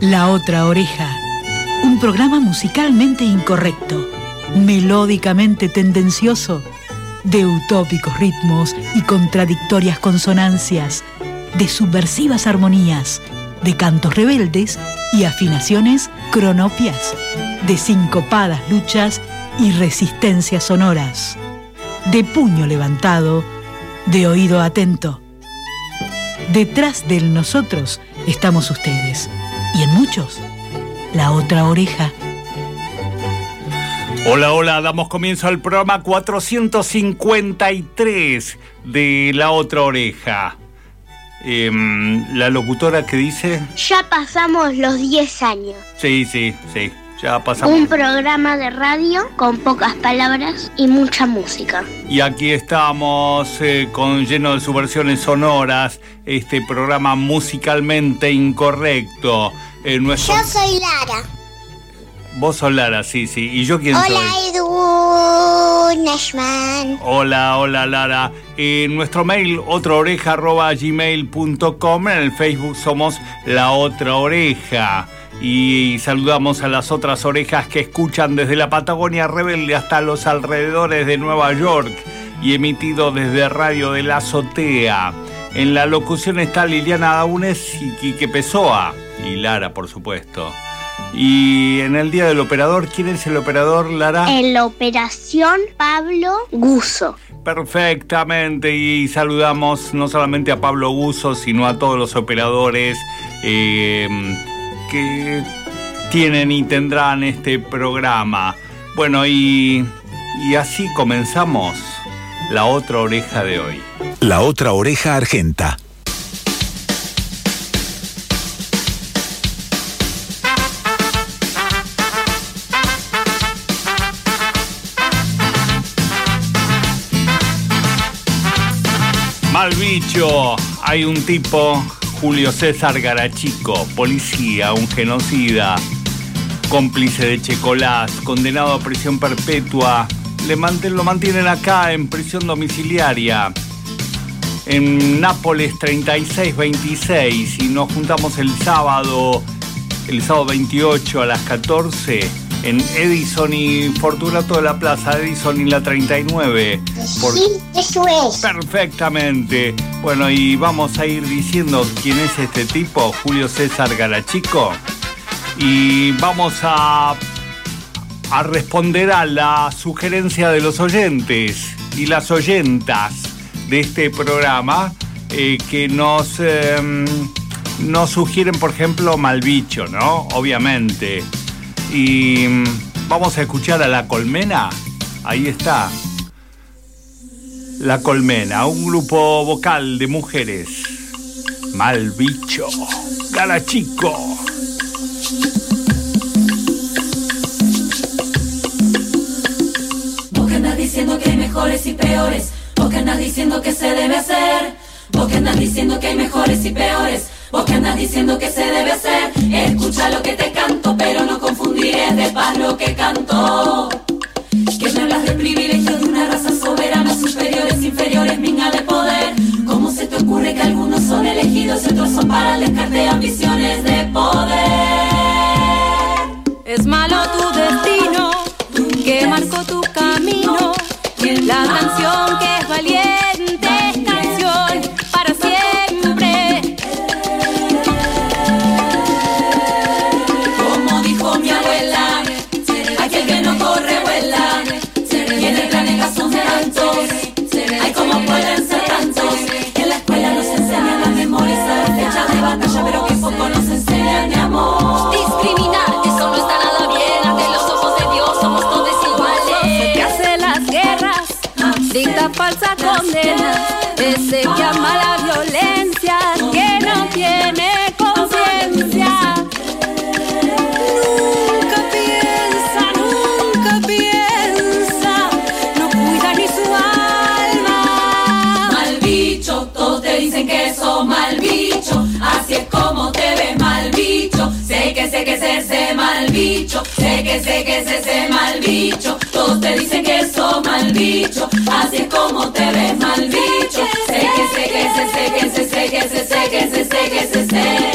La otra oreja. Un programa musicalmente incorrecto, melódicamente tendencioso, de utópicos ritmos y contradictorias consonancias, de subversivas armonías, de cantos rebeldes y afinaciones cronopias, de sincopadas luchas y resistencias sonoras, de puño levantado, de oído atento. Detrás del nosotros estamos ustedes y en muchos, la otra oreja. Hola, hola, damos comienzo al programa 453 de La Otra Oreja. Em, la locutora que dice... Ya pasamos los 10 años. Sí, sí, sí, ya pasamos. Un programa de radio con pocas palabras y mucha música. Y aquí estamos eh, con lleno de subversiones sonoras, este programa musicalmente incorrecto. Eh, nuestro... Yo soy Lara. Vos sos Lara, sí, sí. ¿Y yo quién Hola, soy? Edu Nashman. Hola, hola Lara. En nuestro mail, otraoreja.gmail.com. En el Facebook somos La Otra Oreja. Y saludamos a las otras orejas que escuchan desde la Patagonia Rebelde hasta los alrededores de Nueva York y emitido desde Radio de la Azotea. En la locución está Liliana Daunes y Quique Pessoa. Y Lara, por supuesto. Y en el día del operador, ¿quién es el operador, Lara? En la operación Pablo Guso. Perfectamente, y saludamos no solamente a Pablo Guso, sino a todos los operadores eh, que tienen y tendrán este programa. Bueno, y, y así comenzamos la otra oreja de hoy. La otra oreja argenta. Mal bicho, hay un tipo, Julio César Garachico, policía, un genocida, cómplice de Checolás, condenado a prisión perpetua. Le lo mantienen acá en prisión domiciliaria. En Nápoles 3626 y nos juntamos el sábado, el sábado 28 a las 14 en Edison y Fortunato de la Plaza, Edison y la 39. Por- Sí, eso es. Perfectamente. Bueno, y vamos a ir diciendo quién es este tipo, Julio César Garachico. Y vamos a, a responder a la sugerencia de los oyentes y las oyentas de este programa eh, que nos, em, nos sugieren, por ejemplo, Malbicho, ¿no? Obviamente. Y mm, vamos a escuchar a La Colmena. Ahí está. La Colmena, un grupo vocal de mujeres. Mal bicho. Garachico. Vos que andas diciendo que hay mejores y peores, vos que andas diciendo que se debe hacer, vos que andas diciendo que hay mejores y peores, vos que andas diciendo que se debe hacer, escucha lo que te canto, pero confundiré de paz lo que canto. Que me hablas del privilegio de una raza soberana, superiores, inferiores, minga de poder. ¿Cómo se te ocurre que algunos son elegidos y otros son para el descarte de ambiciones de poder? Es malo tu destino que marcó tu camino. La canción que Ese que ama la violencia, Sé que sé que es ese mal bicho. Todos te dicen que sos mal bicho. Así es como te ves mal bicho. Sé que sé que sé que sé que sé que sé que sé que sé que sé.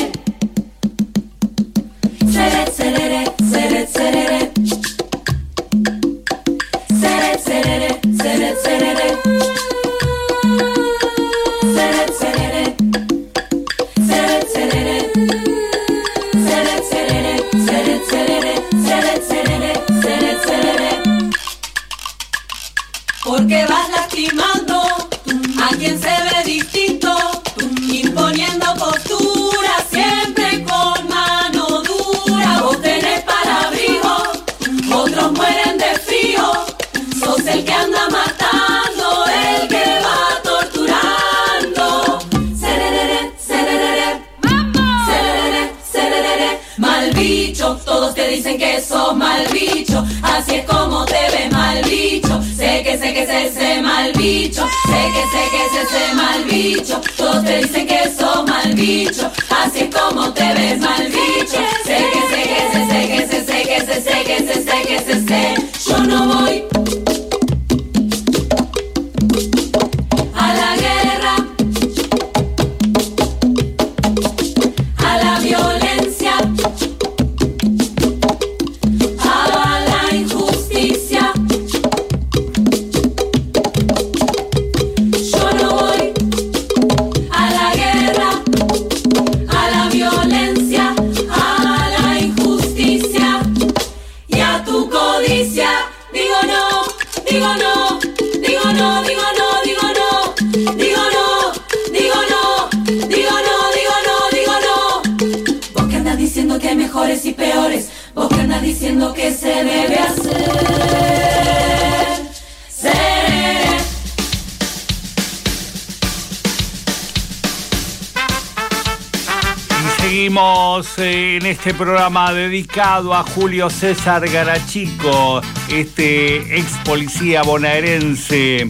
Seguimos en este programa dedicado a Julio César Garachico, este ex policía bonaerense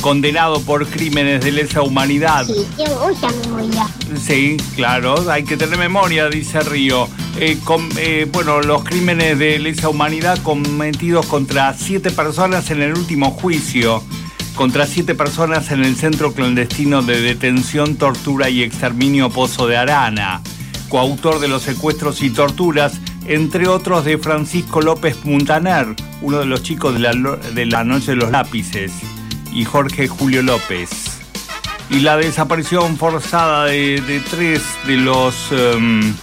condenado por crímenes de lesa humanidad. Sí, tengo mucha memoria. Sí, claro, hay que tener memoria, dice Río. Eh, con- eh, bueno, los crímenes de lesa humanidad cometidos contra siete personas en el último juicio, contra siete personas en el centro clandestino de detención, tortura y exterminio Pozo de Arana, coautor de los secuestros y torturas, entre otros de Francisco López Muntaner, uno de los chicos de la, de la Noche de los Lápices, y Jorge Julio López y la desaparición forzada de, de tres de los em,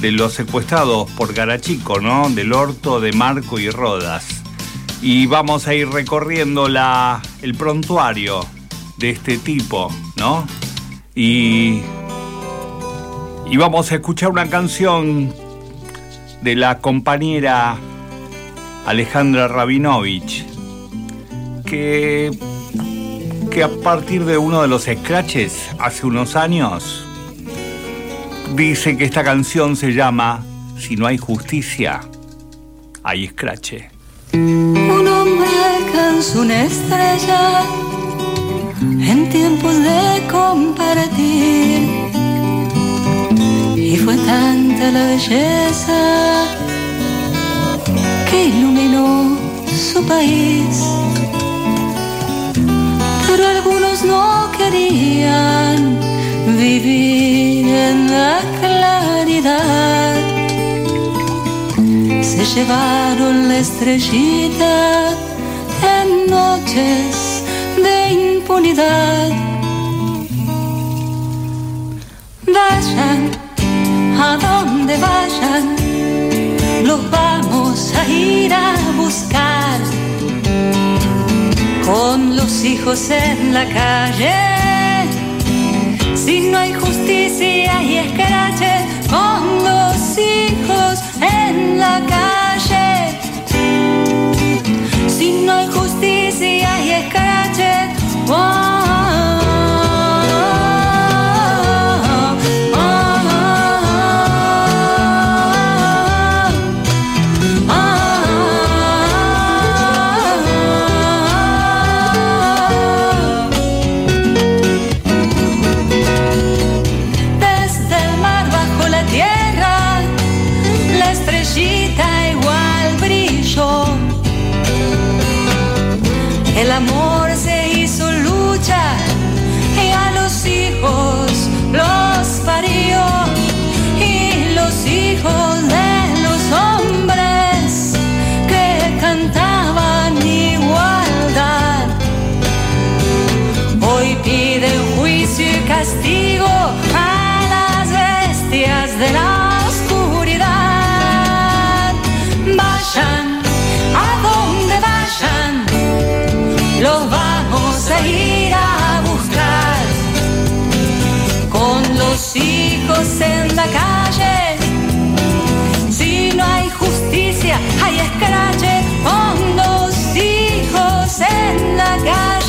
de los secuestrados por Garachico, ¿no? Del Orto, de Marco y Rodas. Y vamos a ir recorriendo la, el prontuario de este tipo, ¿no? Y, y vamos a escuchar una canción de la compañera Alejandra Rabinovich, que que a partir de uno de los scratches hace unos años dice que esta canción se llama Si no hay justicia, hay scratch. Un hombre alcanzó una estrella en tiempos de compartir. Y fue tanta la belleza que iluminó su país. Pero algunos no querían vivir en la claridad se llevaron la estrellita en noches de impunidad. Vayan a donde vayan, los vamos a ir a buscar. Con los hijos en la calle, si no hay justicia y escrache, con los hijos en la calle. en la calle. Si no hay justicia, hay escrache con dos hijos en la calle.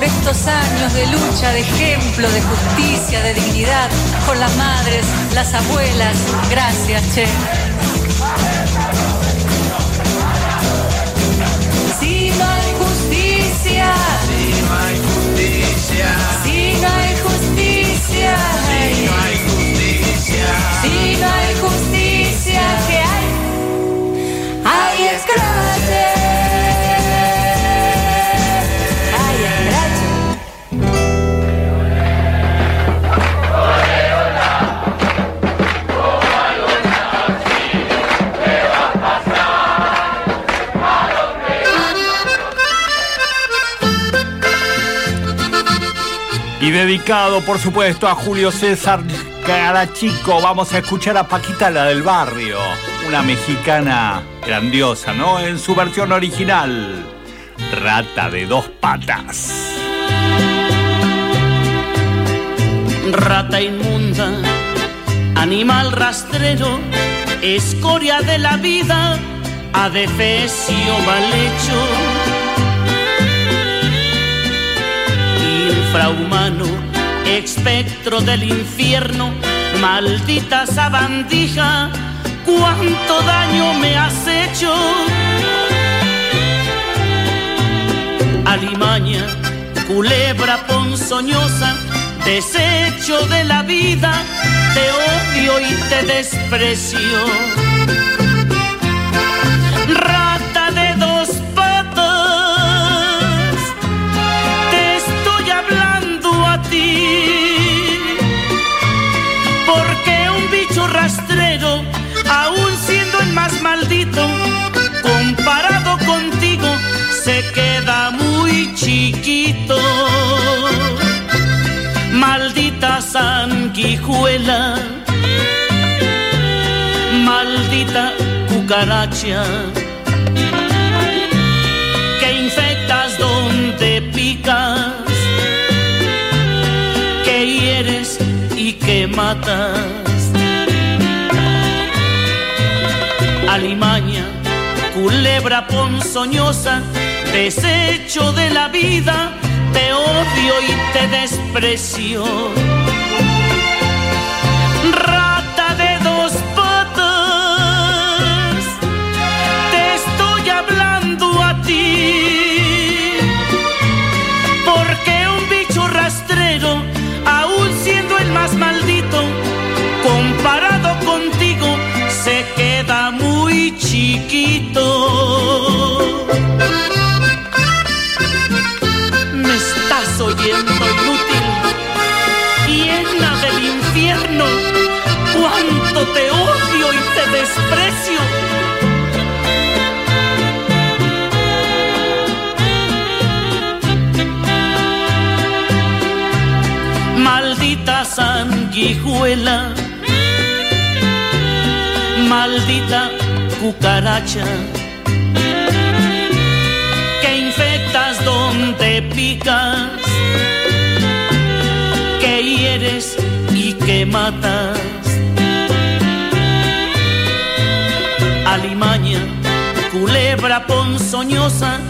Por estos años de lucha, de ejemplo, de justicia, de dignidad, con las madres, las abuelas. Gracias, Che. Dedicado, por supuesto, a Julio César Carachico, vamos a escuchar a Paquita, la del barrio, una mexicana grandiosa, ¿no? En su versión original, Rata de dos patas. Rata inmunda, animal rastrero, escoria de la vida, adefesio mal hecho infrahumano, espectro del infierno, maldita sabandija, cuánto daño me has hecho. Alimaña, culebra ponzoñosa, desecho de la vida, te odio y te desprecio maldito, comparado contigo, se queda muy chiquito. Maldita sanguijuela, maldita cucaracha, que infectas donde picas, que hieres y que matas alimaña, culebra ponzoñosa, desecho de la vida, te odio y te desprecio. Desprecio. Maldita sanguijuela maldita cucaracha que te picas, que hieres y que matas. Alimaña, culebra ponzoñosa,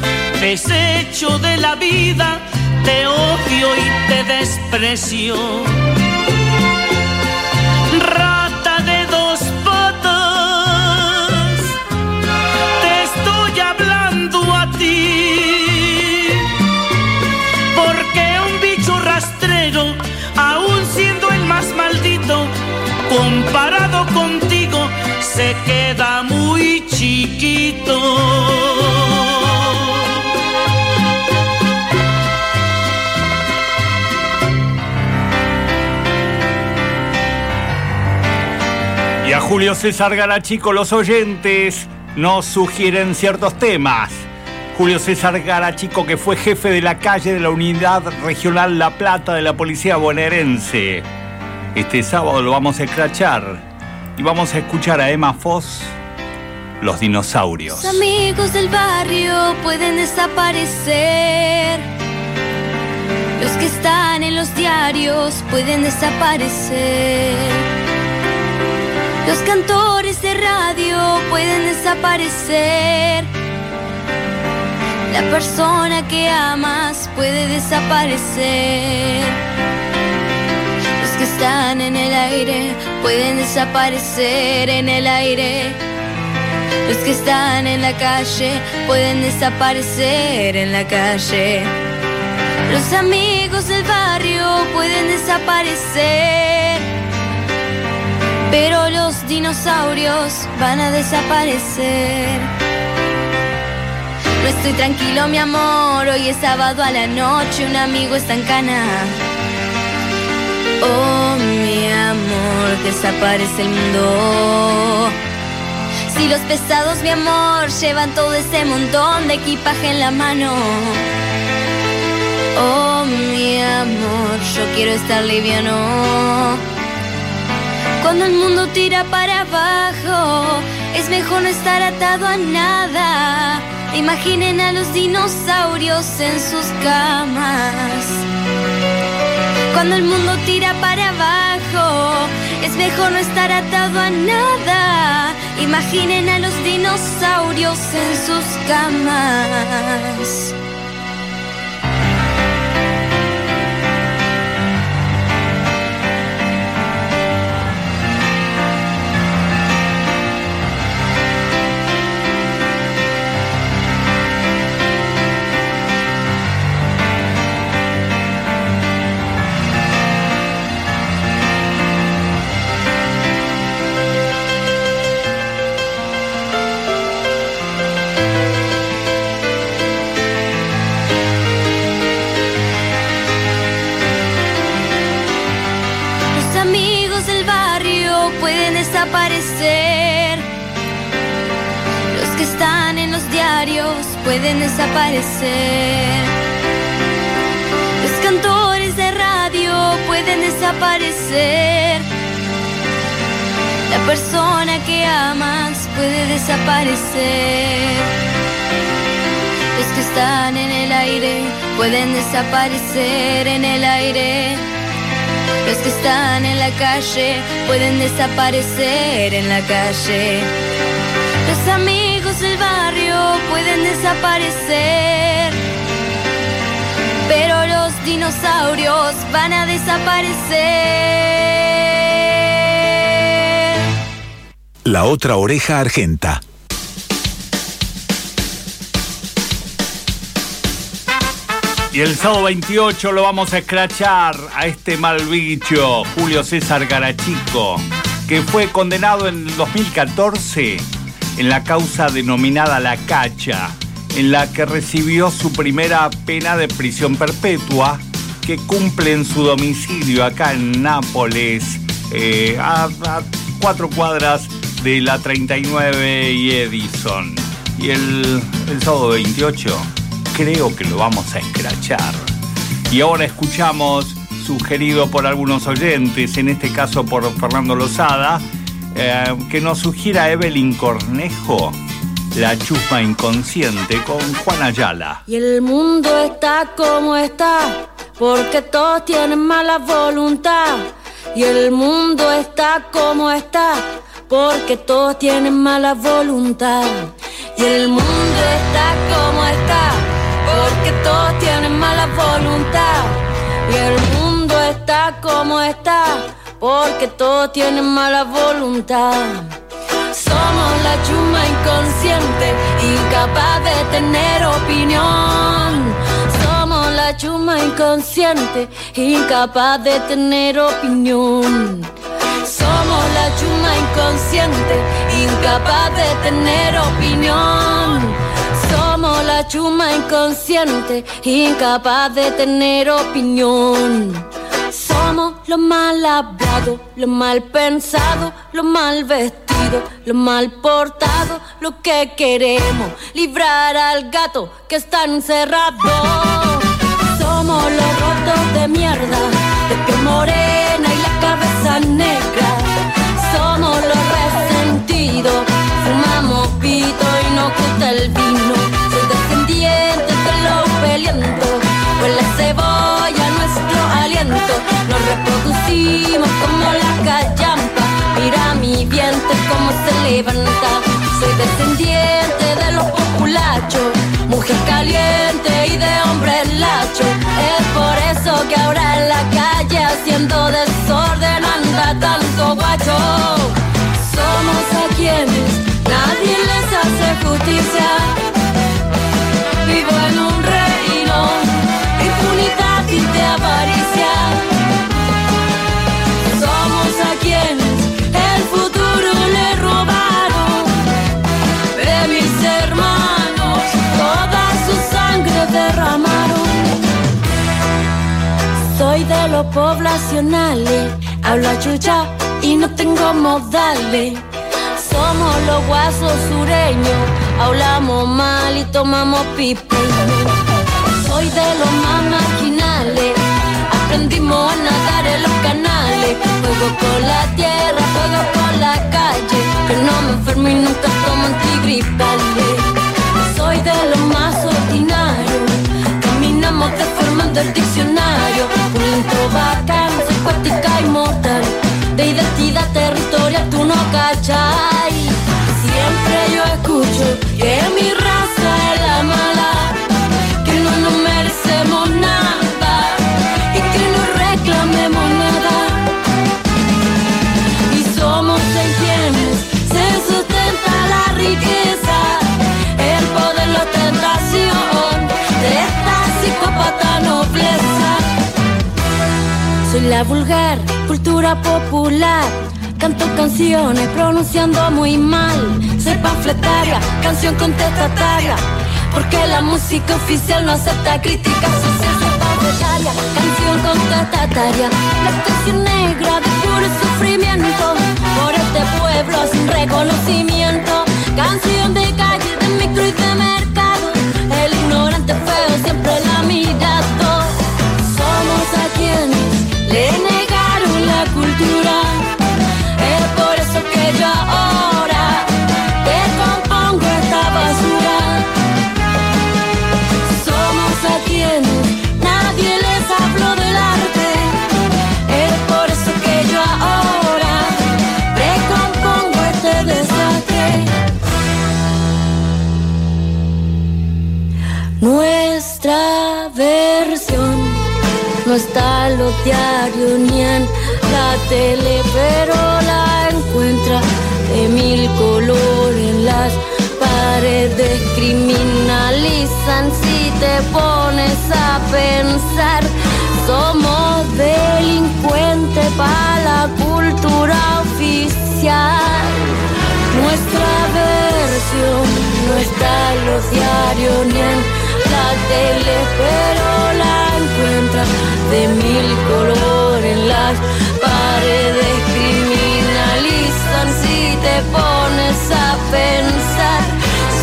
desecho de la vida, te odio y te desprecio. Rata de dos patas, te estoy hablando a ti. Porque un bicho rastrero, aún siendo el más maldito, comparado contigo, se queda muy chiquito. Y a Julio César Garachico los oyentes nos sugieren ciertos temas. Julio César Garachico, que fue jefe de la calle de la Unidad Regional La Plata de la Policía Bonaerense. Este sábado lo vamos a escrachar y vamos a escuchar a Emma Foss, Los Dinosaurios. Los amigos del barrio pueden desaparecer. Los que están en los diarios pueden desaparecer. Los cantores de radio pueden desaparecer. La persona que amas puede desaparecer. Los que están en el aire pueden desaparecer en el aire. Los que están en la calle pueden desaparecer en la calle. Los amigos del barrio pueden desaparecer. Pero los dinosaurios van a desaparecer. No estoy tranquilo, mi amor. Hoy es sábado a la noche, un amigo está en cana. Oh, mi amor, desaparece el mundo. Si los pesados, mi amor, llevan todo ese montón de equipaje en la mano. Oh, mi amor, yo quiero estar liviano. Cuando el mundo tira para abajo, es mejor no estar atado a nada. Imaginen a los dinosaurios en sus camas. Cuando el mundo tira para abajo, es mejor no estar atado a nada. Imaginen a los dinosaurios en sus camas. Desaparecer. Los que están en los diarios pueden desaparecer. Los cantores de radio pueden desaparecer. La persona que amas puede desaparecer. Los que están en el aire pueden desaparecer en el aire. Los que están en la calle pueden desaparecer en la calle. Los amigos del barrio pueden desaparecer. Pero los dinosaurios van a desaparecer. La otra oreja argenta. Y el sábado 28 lo vamos a escrachar a este mal bicho, Julio César Garachico, que fue condenado en el 2014 en la causa denominada La Cacha, en la que recibió su primera pena de prisión perpetua, que cumple en su domicilio acá en Nápoles, eh, a, a cuatro cuadras de la 39 y Edison. Y el, el sábado 28 creo que lo vamos a escrachar. Y ahora escuchamos, sugerido por algunos oyentes, en este caso por Fernando Lozada, eh, que nos sugiera Evelyn Cornejo, La chusma inconsciente con Juan Ayala. Y el mundo está como está, porque todos tienen mala voluntad. Y el mundo está como está, porque todos tienen mala voluntad. Y el mundo está como está, porque todos tienen mala voluntad. Y el mundo está como está, porque todos tienen mala voluntad. Somos la chuma inconsciente, incapaz de tener opinión. Somos la chuma inconsciente, incapaz de tener opinión. Somos la chuma inconsciente, incapaz de tener opinión. Somos la chuma inconsciente, incapaz de tener opinión. Somos lo mal hablado, lo mal pensado, lo mal vestido, lo mal portado, lo que queremos, librar al gato que está encerrado. Somos los rotos de mierda, de piel morena y la cabeza negra. Como la callampa. Mira mi viento como se levanta. Soy descendiente de los populachos, mujer caliente y de hombre lacho. Es por eso que ahora en la calle haciendo desorden anda tanto guacho. Somos a quienes nadie les hace justicia. Soy de los poblacionales, hablo a chucha y no tengo modales. Somos los guasos sureños, hablamos mal y tomamos pipe. Soy de los más marginales, aprendimos a nadar en los canales. Juego con la tierra, juego con la calle, que no me enfermo y nunca tomo antigripales. Soy de los más ordinarios, caminamos deformando el diccionario. Un intro bacán, soy poética y mortal, de identidad territorial tú no cachai. Siempre yo escucho que mi raza es la mala, la vulgar cultura popular. Canto canciones pronunciando muy mal. Soy panfletaria, canción contestataria. Porque la música oficial no acepta críticas sociales. Soy canción contestataria. La canción negra de puro sufrimiento. Por este pueblo sin reconocimiento. Canción de calle, de micro y de mercado. Le negaron la cultura. Es por eso que yo ahora te compongo esta basura. Somos a quienes nadie les habló del arte. Es por eso que yo ahora te compongo este desastre. Nuestra versión no está en los diarios ni en la tele, pero la encuentra de mil colores las paredes. Criminalizan si te pones a pensar. Somos delincuentes para la cultura oficial. Nuestra versión no está en los diarios ni en la tele, pero de mil colores, las paredes criminalizan si te pones a pensar.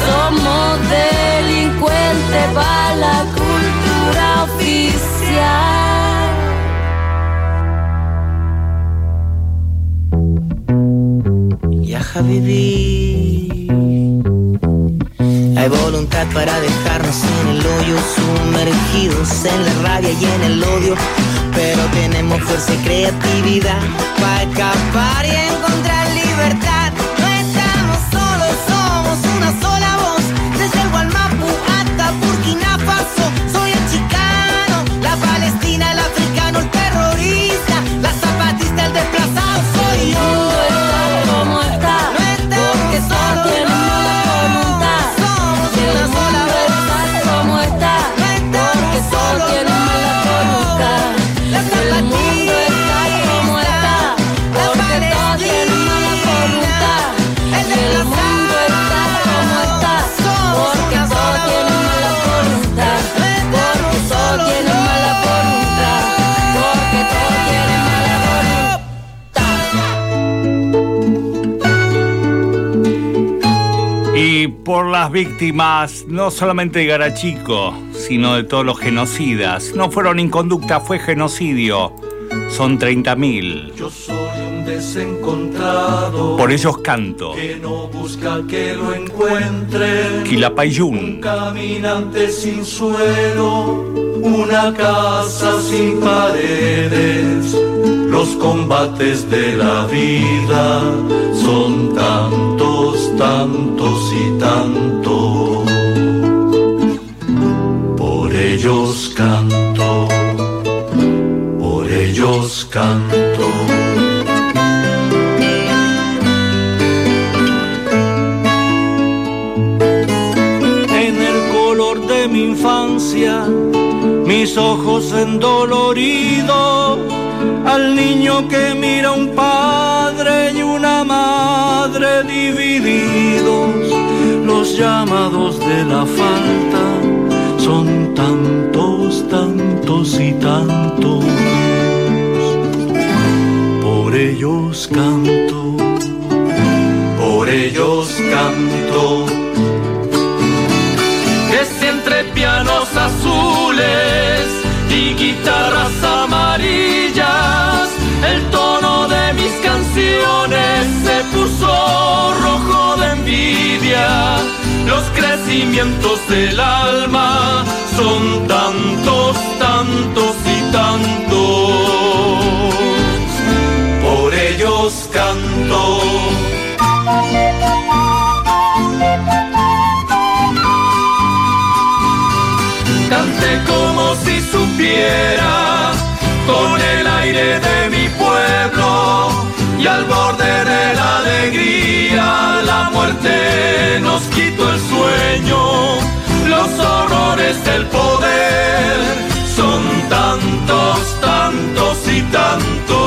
Somos delincuentes para la cultura oficial. Ya, Habibi. Para dejarnos en el hoyo, sumergidos en la rabia y en el odio. Pero tenemos fuerza y creatividad para escapar y encontrar Y por las víctimas, no solamente de Garachico, sino de todos los genocidas. No fueron inconducta, fue genocidio. Son 30.000. Yo soy un desencontrado Por ellos canto. que no busca que lo encuentre. Quilapayún. Caminante sin suelo, una casa sin paredes. Los combates de la vida son tantos, tantos y tantos. Por ellos canto, por ellos canto. en el color de mi infancia, mis ojos endoloridos, al niño que mira un padre y una madre divididos, los llamados de la falta son tantos, tantos y tantos. Por ellos canto, por ellos canto que si entre pianos azules y guitarras amarillas, mis canciones se puso rojo de envidia. Los crecimientos del alma son tantos, tantos y tantos. Por ellos canto. Cante como si supiera con el aire de y al borde de la alegría la muerte nos quitó el sueño. Los horrores del poder son tantos, tantos y tantos.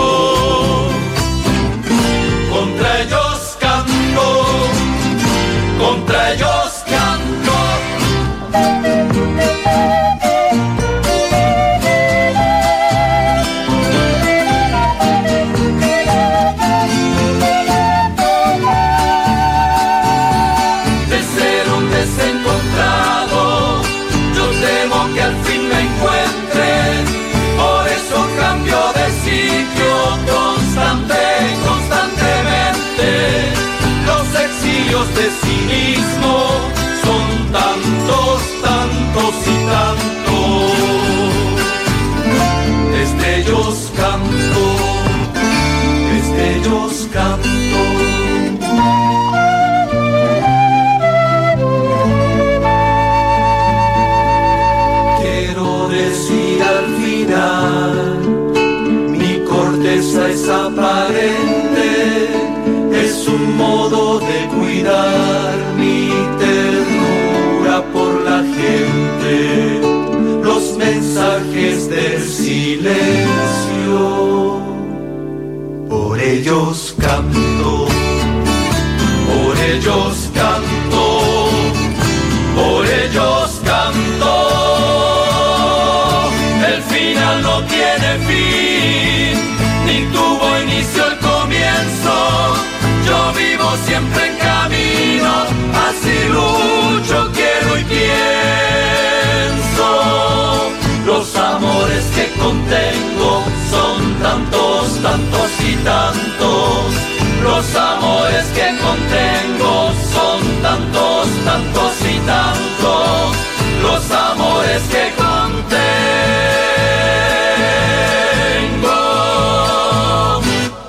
Es aparente, es un modo de cuidar mi ternura por la gente, los mensajes del silencio, ellos canto, por ellos canto por ellos canto. El final no tiene fin, ni tuvo inicio el comienzo. Yo vivo siempre en camino, así lucho, quiero y pienso. Los amores que contengo son tantos y tantos. Los amores que contengo son tantos, tantos y tantos. Los amores que contengo.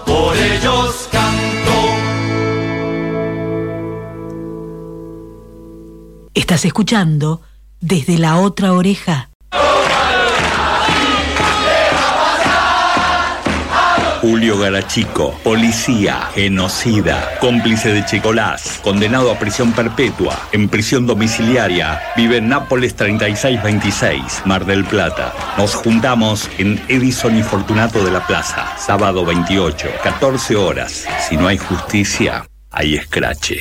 Por ellos canto. Estás escuchando desde la otra oreja Julio Garachico, policía, genocida, cómplice de Checolás, condenado a prisión perpetua, en prisión domiciliaria, vive en Nápoles 3626, Mar del Plata. Nos juntamos en Edison y Fortunato de la Plaza, sábado 28, 14 horas. Si no hay justicia, hay escrache.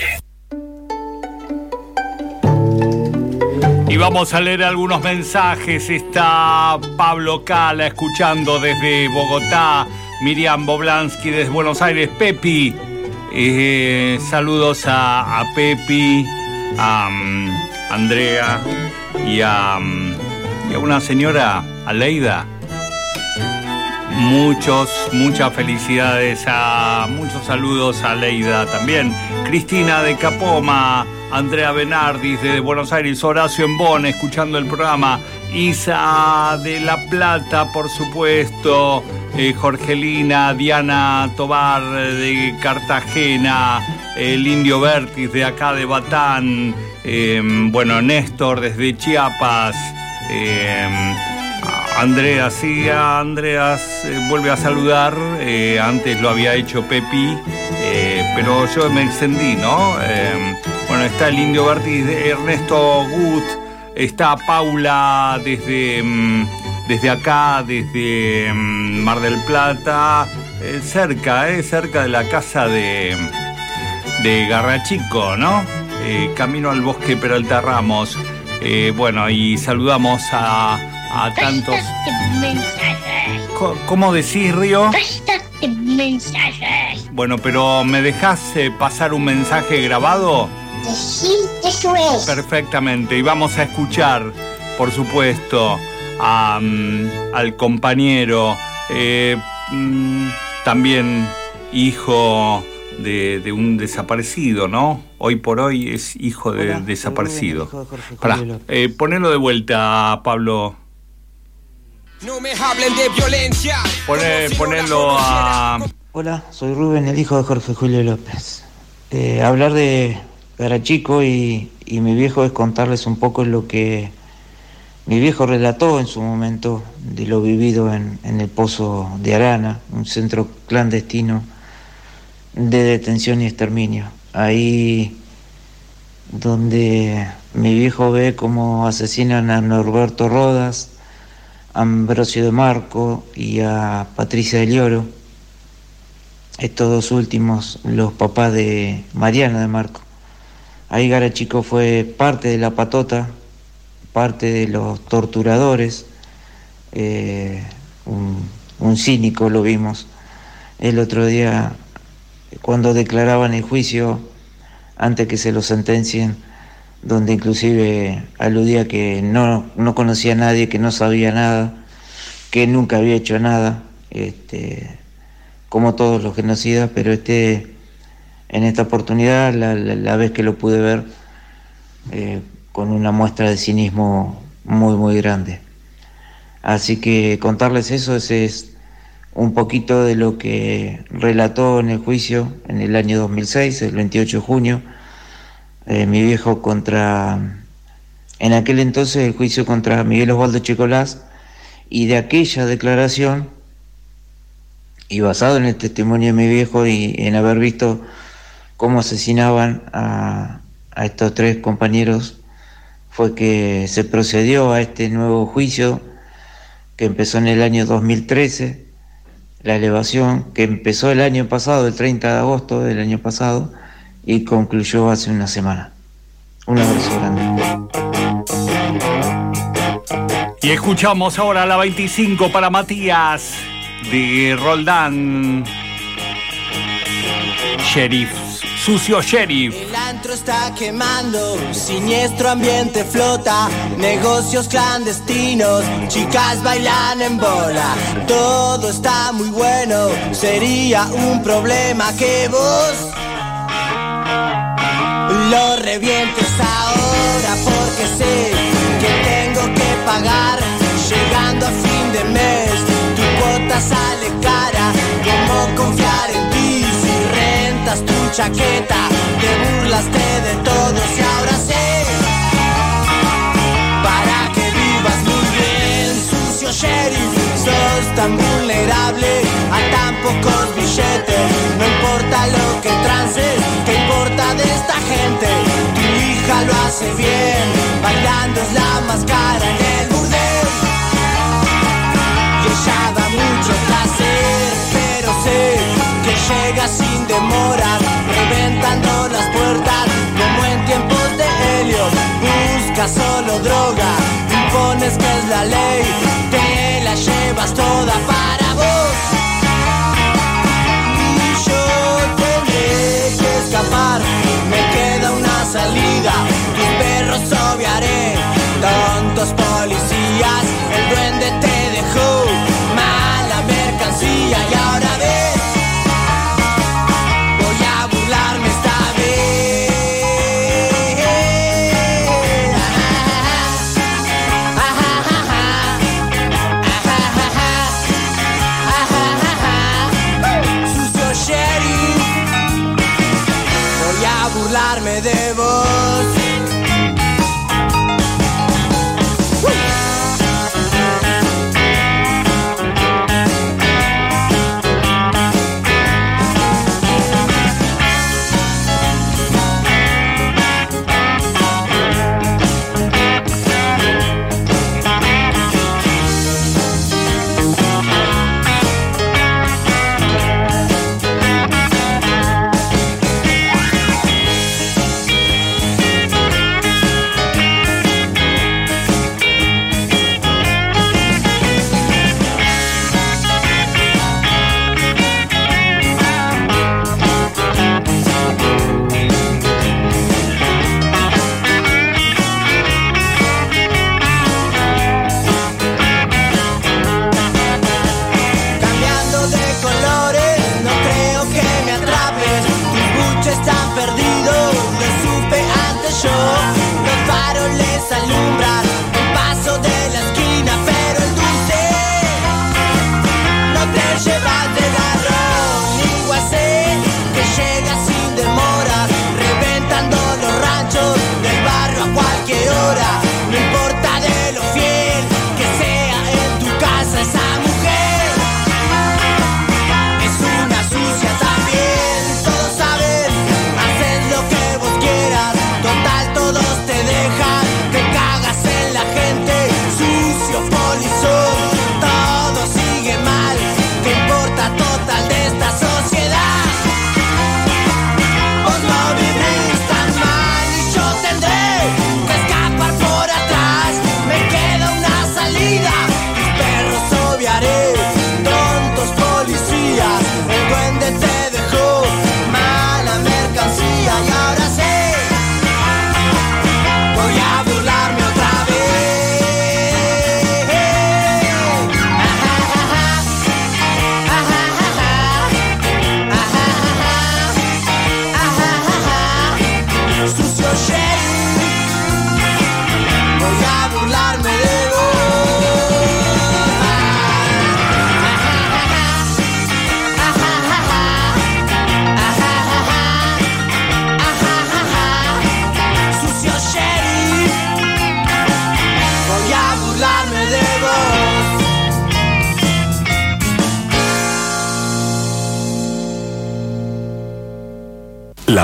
Y vamos a leer algunos mensajes. Está Pablo Cala escuchando desde Bogotá. Miriam Boblansky desde Buenos Aires, Pepi. Eh, saludos a, Pepi, a um, Andrea y a, y a una señora, Aleida. Muchos, muchas felicidades a muchos saludos a Leida también. Cristina de Capoma, Andrea Benardis de Buenos Aires, Horacio Embón escuchando el programa, Isa de La Plata, por supuesto, eh, Jorgelina, Diana Tobar de Cartagena, el Indio Vertis de acá de Batán, eh, bueno, Néstor desde Chiapas. Eh, Andrea, sí, Andreas vuelve a saludar. antes lo había hecho Pepi, pero yo me extendí, ¿no? bueno, está el Indio Vertis, Ernesto Gut, está Paula desde. Desde acá, desde mm, Mar del Plata, eh, cerca, eh, cerca de la casa de, de Garrachico, ¿no? Eh, camino al bosque Peralta Ramos. bueno, y saludamos a, a tantos. ¿Cómo decís, Río? mensajes. Bueno, pero ¿me dejas pasar un mensaje grabado? Sí, eso es. Perfectamente, y vamos a escuchar, por supuesto, al compañero, eh, mm, también hijo de, un desaparecido, ¿no? Hoy por hoy es hijo de desaparecido. Para, eh, ponelo de vuelta, Pablo. No me hablen de violencia. ponelo a. Hola, soy Rubén, el hijo de Jorge Julio López. Eh, hablar de Garachico y, y mi viejo es contarles un poco lo que mi viejo relató en su momento de lo vivido en, el Pozo de Arana, un centro clandestino de detención y exterminio. Ahí donde mi viejo ve cómo asesinan a Norberto Rodas, a Ambrosio de Marco y a Patricia de Lioro, estos dos últimos, los papás de Mariana de Marco. Ahí Garachico fue parte de la patota parte de los torturadores, eh, un, cínico lo vimos el otro día cuando declaraban el juicio antes que se lo sentencien, donde inclusive aludía que no, no conocía a nadie, que no sabía nada, que nunca había hecho nada, este, como todos los genocidas, pero este, en esta oportunidad, la, vez que lo pude ver, eh, con una muestra de cinismo muy, muy grande. Así que contarles eso es, un poquito de lo que relató en el juicio en el año 2006, el 28 de junio, eh, mi viejo contra, en aquel entonces el juicio contra Miguel Osvaldo Chicolás, y de aquella declaración, y basado en el testimonio de mi viejo y en haber visto cómo asesinaban a, a estos tres compañeros fue que se procedió a este nuevo juicio que empezó en el año 2013, la elevación que empezó el año pasado, el 30 de agosto del año pasado, y concluyó hace una semana. Un abrazo grande. Y escuchamos ahora la 25 para Matías de Roldán. Sheriff sucio sheriff. Antro está quemando, siniestro ambiente flota, negocios clandestinos, chicas bailan en bola. Todo está muy bueno, sería un problema que vos lo revientes ahora porque sé que tengo que pagar. Llegando a fin de mes. Tu cuota sale cara, como confiar tu chaqueta, te burlaste de todos y ahora sé. Para que vivas muy bien, sucio sheriff, sos tan vulnerable a tan pocos billetes, no importa lo que transes, que importa de esta gente, tu hija lo hace bien, bailando es la máscara en el burdel, y ella da mucho placer, pero sé llega sin demora, reventando las puertas como en tiempos de helio. Busca solo droga, impones que es la ley, te la llevas toda para vos. Y yo tendré que escapar, me queda una salida, tus perros obviaré, tontos policías, el duende te dejó mala mercancía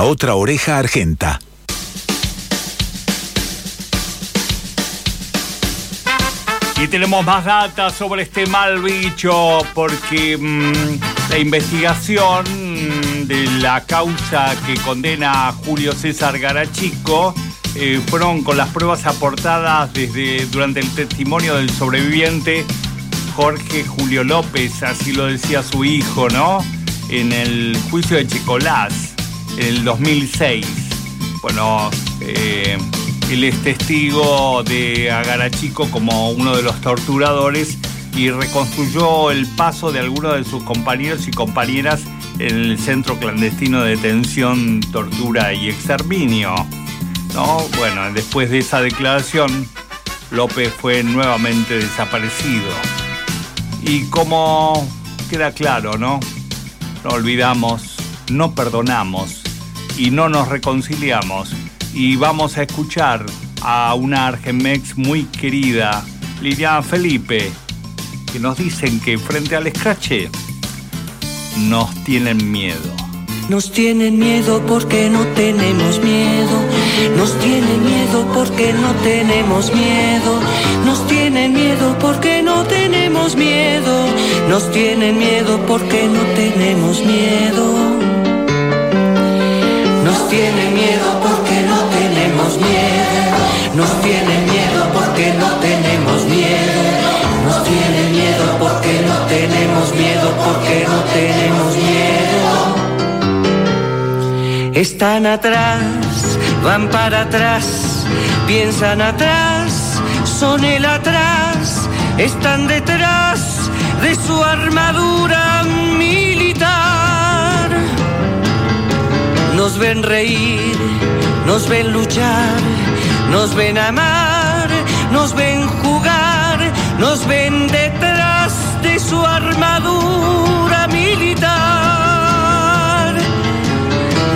otra oreja argenta. Y tenemos más data sobre este mal bicho porque mm, la investigación de la causa que condena a Julio César Garachico eh, fueron con las pruebas aportadas desde durante el testimonio del sobreviviente Jorge Julio López, así lo decía su hijo, ¿no? En el juicio de Checolás, en el 2006. Bueno, eh, él es testigo de Agarachico como uno de los torturadores y reconstruyó el paso de algunos de sus compañeros y compañeras en el centro clandestino de detención, tortura y exterminio. ¿no? Bueno, después de esa declaración, López fue nuevamente desaparecido. Y como queda claro, ¿no? No olvidamos, no perdonamos y no nos reconciliamos. Y vamos a escuchar a una Argemex muy querida, Liliana Felipe, que nos dicen que frente al escrache nos tienen miedo. Nos tienen miedo porque no tenemos miedo. Nos tienen miedo porque no tenemos miedo. Nos tienen miedo porque no tenemos miedo. Nos tienen miedo porque no tenemos miedo. Nos tienen miedo porque no tenemos miedo. Nos tienen miedo porque no tenemos miedo. Nos tienen miedo porque no tenemos miedo, porque no tenemos miedo. Están atrás, van para atrás, piensan atrás, son el atrás, están detrás de su armadura militar. Nos ven reír, nos ven luchar, nos ven amar, nos ven jugar, nos ven detrás de su armadura militar.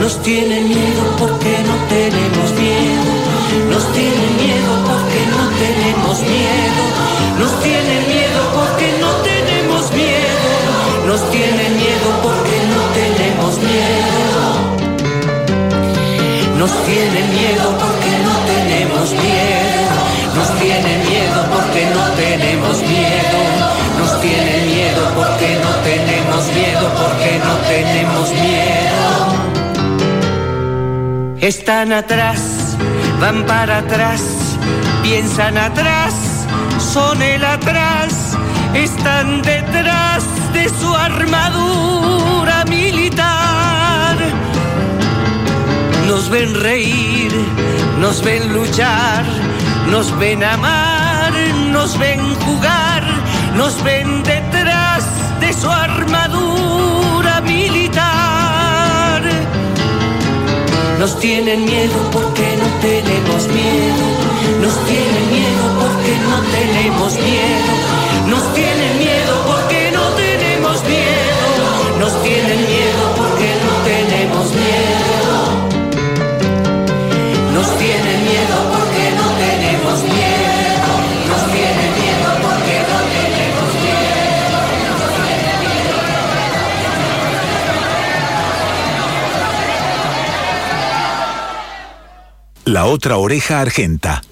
Nos tienen miedo porque no tenemos miedo. Nos tienen miedo porque no tenemos miedo. Nos tienen miedo porque no tenemos miedo. Nos tienen miedo porque no tenemos miedo. Nos tienen miedo porque no tenemos miedo. Nos tienen miedo porque no tenemos miedo. Nos tienen miedo porque no tenemos miedo, porque no tenemos miedo. Están atrás, van para atrás, piensan atrás, son el atrás, están detrás de su armadura militar. Nos ven reír, nos ven luchar, nos ven amar, nos ven jugar, nos ven detrás de su armadura militar. Nos tienen miedo porque no tenemos miedo. Nos tienen miedo porque no tenemos miedo. Nos tienen miedo porque no tenemos miedo. Nos tienen miedo porque no tenemos miedo. Otra oreja argenta.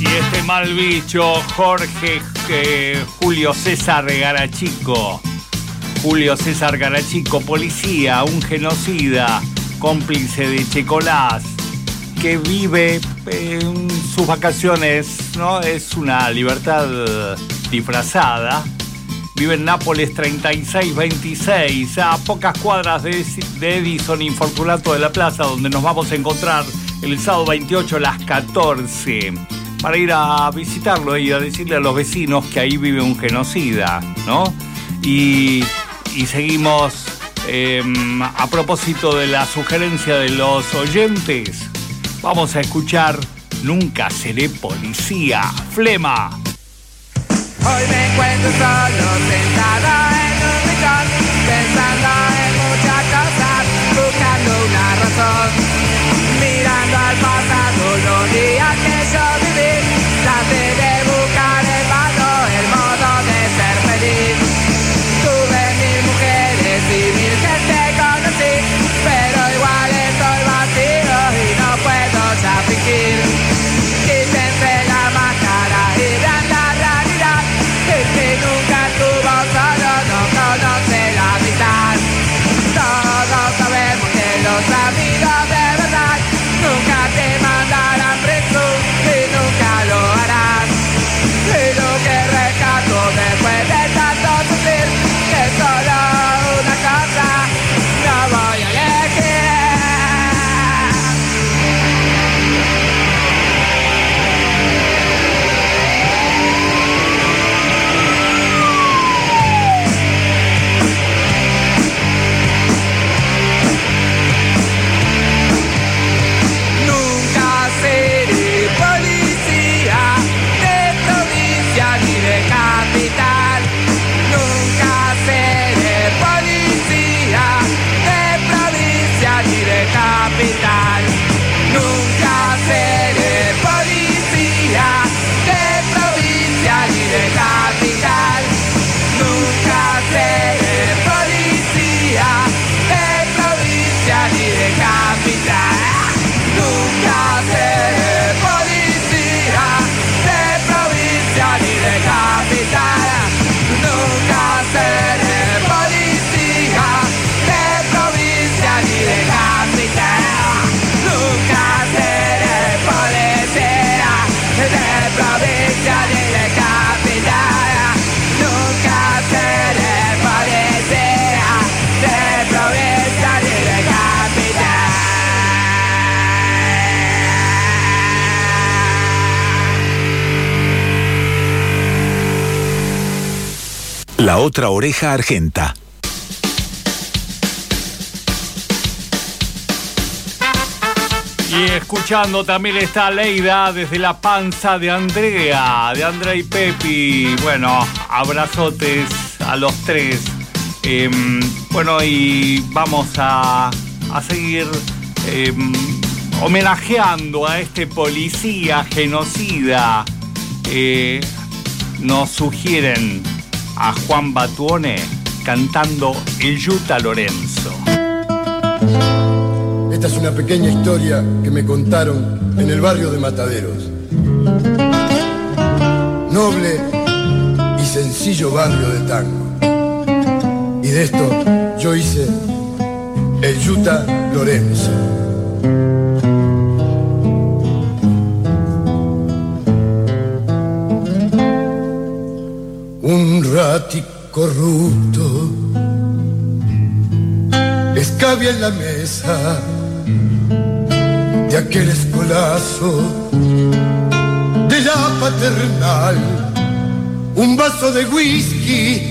Y este mal bicho, Jorge eh, Julio César Garachico. Julio César Garachico, policía, un genocida, cómplice de Checolás, que vive en sus vacaciones, ¿no? Es una libertad disfrazada. Vive en Nápoles 3626, a pocas cuadras de, Edison, Infortunato de la Plaza, donde nos vamos a encontrar el sábado 28 a las 14 para ir a visitarlo y a decirle a los vecinos que ahí vive un genocida, ¿no? Y, y seguimos eh, a propósito de la sugerencia de los oyentes, vamos a escuchar Nunca seré policía, Flema. Hoy me encuentro solo sentado en un rincón Pensando en muchas cosas, buscando una razón. Mirando al pasado los días que yo viví Traté de La otra oreja argenta. Y escuchando también está Leida desde la panza de Andrea, de Andrea y Pepi. Bueno, abrazotes a los tres. Em, bueno, y vamos a, a seguir em, homenajeando a este policía genocida. Eh, nos sugieren a Juan Batuone cantando El Yuta Lorenzo. Esta es una pequeña historia que me contaron en el barrio de Mataderos. Noble y sencillo barrio de tango. Y de esto yo hice el Yuta Lorenzo. Corrupto escabia en la mesa de aquel escolazo de la paternal, un vaso de whisky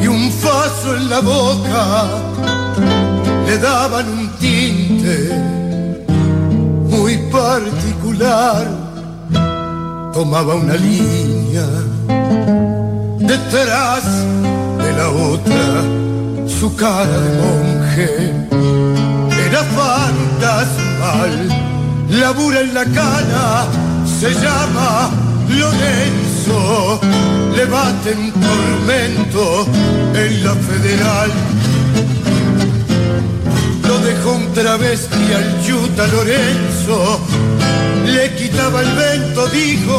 y un faso en la boca le daban un tinte muy particular, tomaba una línea detrás de la otra, su cara de monje era fantasmal. Labura en la cana, se llama Lorenzo, le baten tormento en la federal. Lo dejó un travesti al Yuta Lorenzo, le quitaba el vento, dijo,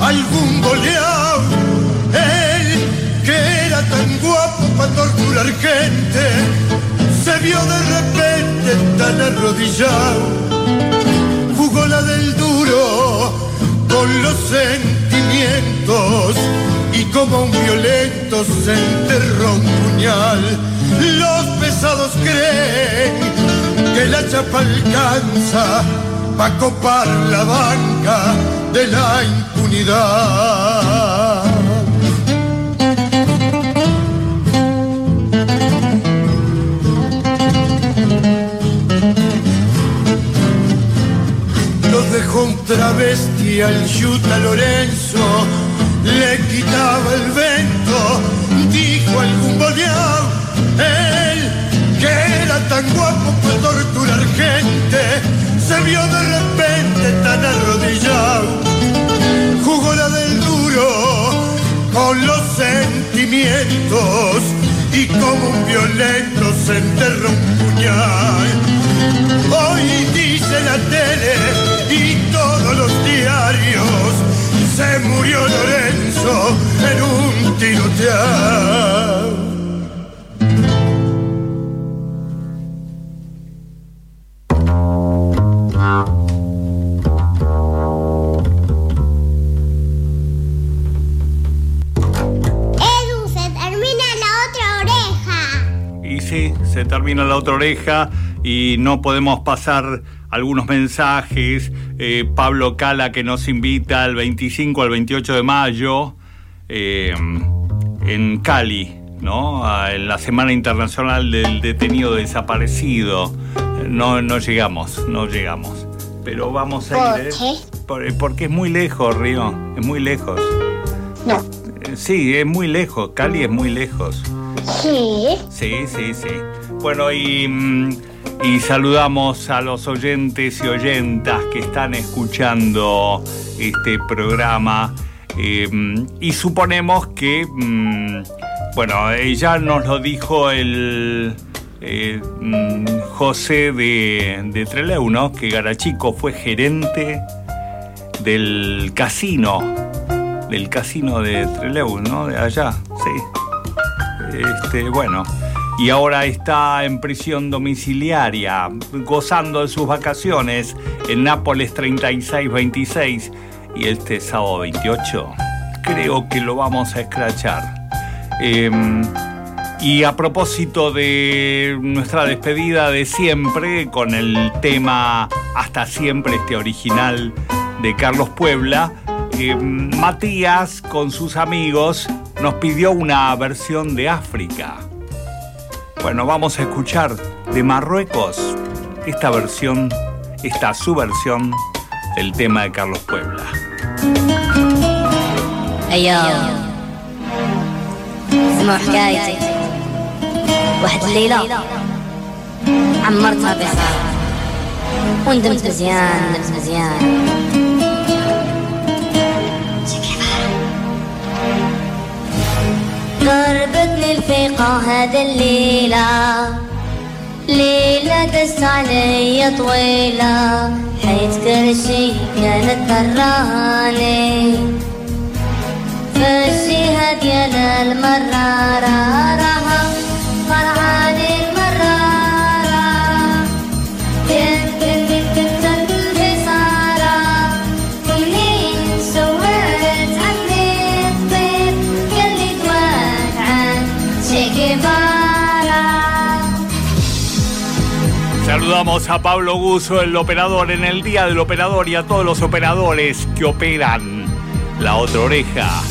algún goleado. Era tan guapo para torturar gente, se vio de repente tan arrodillado. Jugó la del duro con los sentimientos y como un violento se enterró un puñal. Los pesados creen que la chapa alcanza para copar la banca de la impunidad. Dejó un travesti al Yuta Lorenzo, le quitaba el vento, dijo algún boleado, él que era tan guapo para torturar gente, se vio de repente tan arrodillado, jugó la del duro con los sentimientos y como un violento se enterró un puñal. Hoy dice la tele y todos los diarios, se murió Lorenzo en un tiroteado. Edu, se termina la otra oreja. Y sí, se termina la otra oreja y no podemos pasar algunos mensajes. Eh, Pablo Cala que nos invita el 25 al 28 de mayo eh, en Cali, ¿no? A- en la Semana Internacional del Detenido Desaparecido. No, no llegamos, no llegamos. Pero vamos a ¿Por ir. ¿eh? qué? Por- porque es muy lejos, Río. Es muy lejos. No. Sí, es muy lejos. Cali es muy lejos. Sí. Sí, sí, sí. Bueno, y, mm, y saludamos a los oyentes y oyentas que están escuchando este programa. eh, y suponemos que, mm, bueno, ya nos lo dijo el eh, mm, José de, de Trelew, ¿no? Que Garachico fue gerente del casino, del casino de Trelew, ¿no? De allá, sí. Este, bueno, y ahora está en prisión domiciliaria, gozando de sus vacaciones en Nápoles 36-26 y este sábado 28 creo que lo vamos a escrachar. Em, y a propósito de nuestra despedida de siempre, con el tema Hasta siempre, este original de Carlos Puebla, em, Matías con sus amigos nos pidió una versión de África. Bueno, vamos a escuchar de Marruecos esta versión, esta su versión del tema de Carlos Puebla. ايام اسمعوا حكايتي واحد الليلة عمرتها بخير وندمت مزيان ندمت مزيان قربتني الفيقة هذا الليلة ليلة دست علي طويلة حيت كل شي كانت دراني فالجهة ديال المرارة Saludamos a Pablo Guso, el operador, en el Día del Operador y a todos los operadores que operan la otra oreja.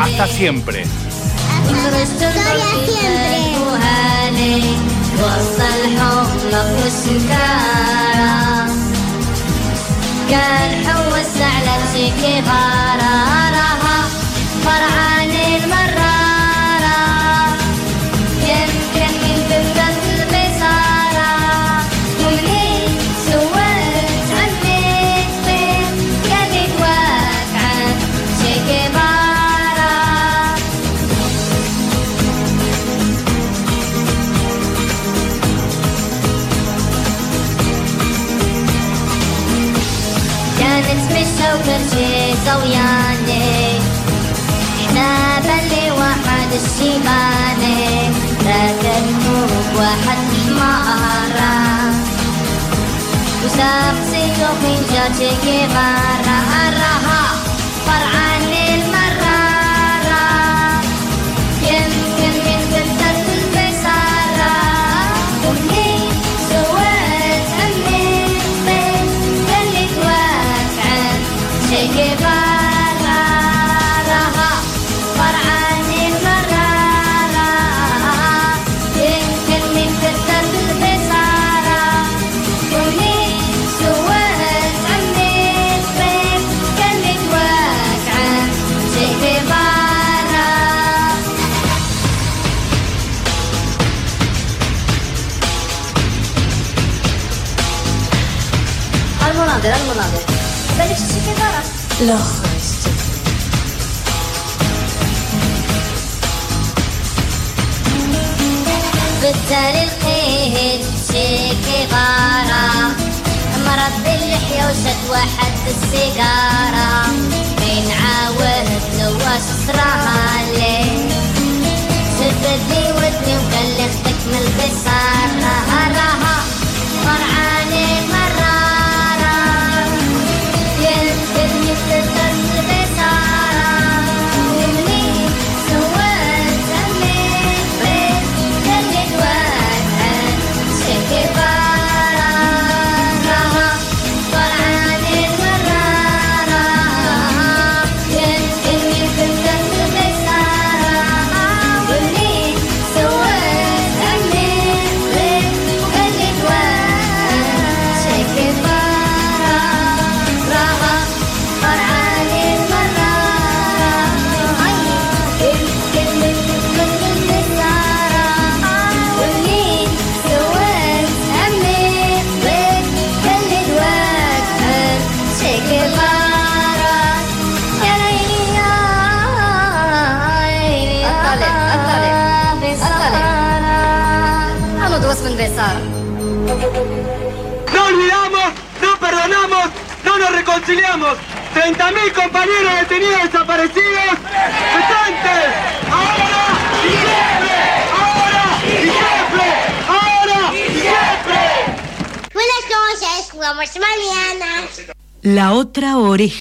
Hasta siempre. يبقى إحنا بلي واحد الشيباني لكن فوق واحد المقارة وساب سيجو في جاتي كبارة درهم المناظر بالك شتي كيف عرفت لا خرجت بالتالي لقيت شي غارة مرض اللحية وشد واحد السيجارة بين عاوهت نواش صراها ليه لي ودني وكان لي من البصارة هراها فرعاني ما No olvidamos, no perdonamos, no nos reconciliamos. 30.000 compañeros detenidos desaparecidos. ¡Presentes! ¡Ahora y siempre! ¡Ahora y siempre! ¡Ahora y siempre! Buenas noches, jugamos mañana. La otra oreja.